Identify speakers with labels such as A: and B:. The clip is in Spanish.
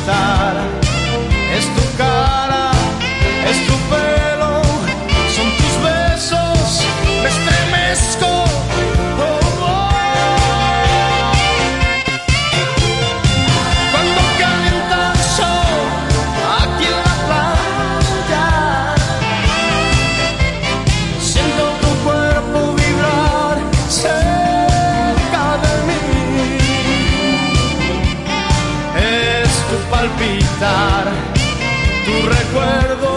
A: está. palpitar tu recuerdo.